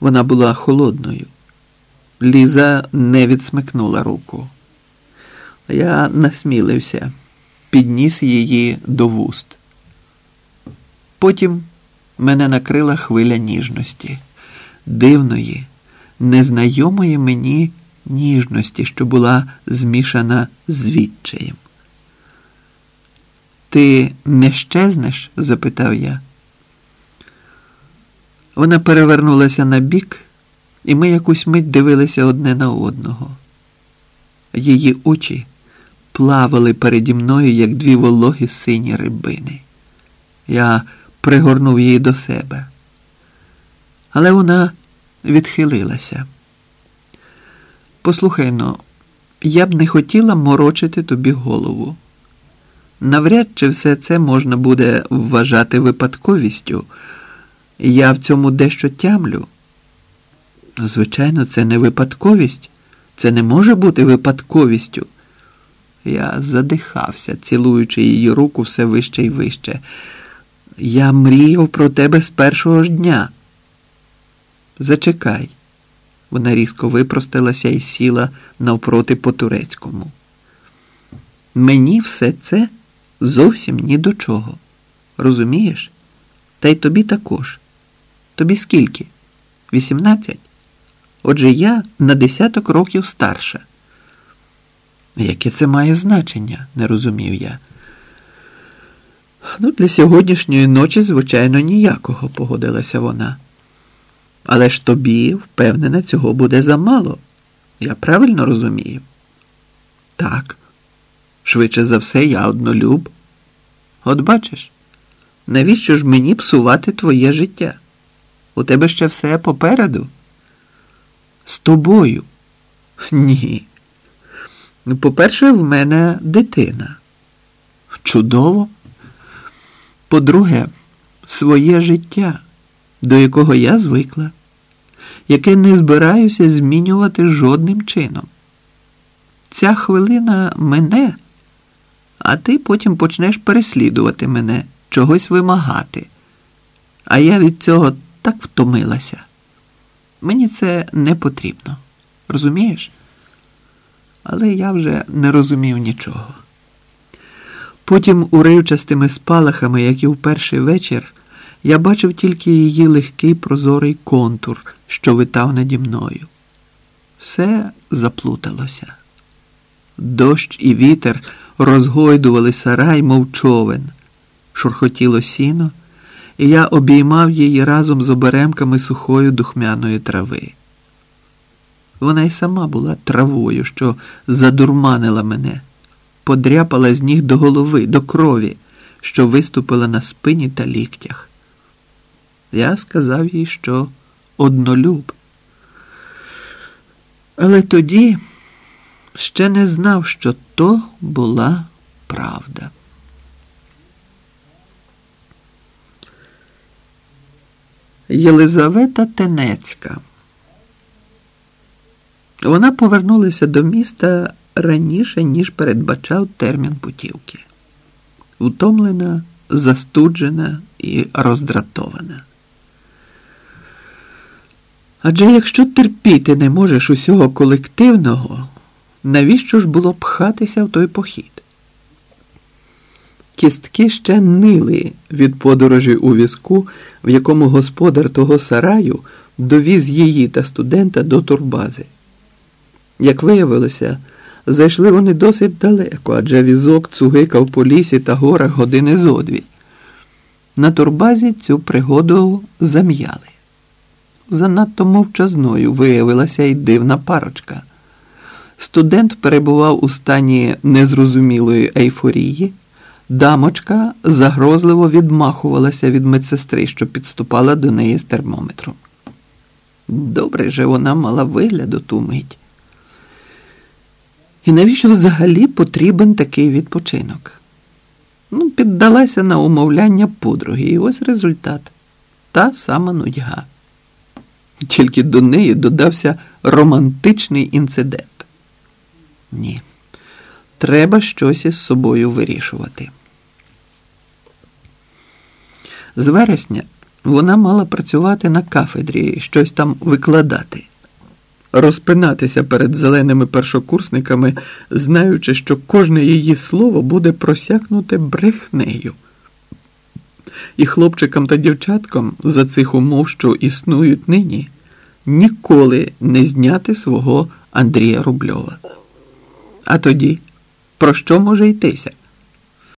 Вона була холодною. Ліза не відсмикнула руку. Я насмілився, підніс її до вуст. Потім мене накрила хвиля ніжності, дивної, незнайомої мені ніжності, що була змішана з відчаєм. Ти не щезнеш? запитав я. Вона перевернулася на бік, і ми якусь мить дивилися одне на одного. Її очі плавали переді мною, як дві вологі сині рибини. Я пригорнув її до себе. Але вона відхилилася. Послухай но, я б не хотіла морочити тобі голову. Навряд чи все це можна буде вважати випадковістю. Я в цьому дещо тямлю. Звичайно, це не випадковість. Це не може бути випадковістю. Я задихався, цілуючи її руку все вище і вище. Я мріяв про тебе з першого ж дня. Зачекай. Вона різко випростилася і сіла навпроти по турецькому. Мені все це зовсім ні до чого. Розумієш? Та й тобі також. Тобі скільки? Вісімнадцять? Отже, я на десяток років старша. Яке це має значення, не розумів я. Ну, для сьогоднішньої ночі, звичайно, ніякого, погодилася вона. Але ж тобі, впевнена, цього буде замало. Я правильно розумію? Так. Швидше за все, я однолюб. От бачиш, навіщо ж мені псувати твоє життя? У тебе ще все попереду? З тобою? Ні. Ну, По-перше, в мене дитина. Чудово. По-друге, своє життя, до якого я звикла, яке не збираюся змінювати жодним чином. Ця хвилина мене, а ти потім почнеш переслідувати мене, чогось вимагати. А я від цього так втомилася. Мені це не потрібно. Розумієш? Але я вже не розумів нічого. Потім, уривчастими спалахами, як і в перший вечір, я бачив тільки її легкий прозорий контур, що витав наді мною. Все заплуталося. Дощ і вітер розгойдували сарай, мов човен, шурхотіло сіно, і я обіймав її разом з оберемками сухої духмяної трави. Вона й сама була травою, що задурманила мене, подряпала з ніг до голови, до крові, що виступила на спині та ліктях. Я сказав їй, що однолюб. Але тоді ще не знав, що то була правда. Єлизавета Тенецька. Вона повернулася до міста раніше, ніж передбачав термін путівки. Утомлена, застуджена і роздратована. Адже якщо терпіти не можеш усього колективного, навіщо ж було пхатися в той похід? Кістки ще нили від подорожі у візку, в якому господар того сараю довіз її та студента до турбази. Як виявилося, зайшли вони досить далеко, адже візок цугикав по лісі та горах години зо дві. На турбазі цю пригоду зам'яли. Занадто мовчазною виявилася й дивна парочка. Студент перебував у стані незрозумілої ейфорії, дамочка загрозливо відмахувалася від медсестри, що підступала до неї з термометром. Добре же вона мала вигляду ту мить. І навіщо взагалі потрібен такий відпочинок? Ну, піддалася на умовляння подруги, і ось результат та сама нудьга. Тільки до неї додався романтичний інцидент. Ні, треба щось із собою вирішувати. З вересня Вона мала працювати на кафедрі, щось там викладати, розпинатися перед зеленими першокурсниками, знаючи, що кожне її слово буде просякнуте брехнею. І хлопчикам та дівчаткам за цих умов, що існують нині, ніколи не зняти свого Андрія Рубльова. А тоді про що може йтися?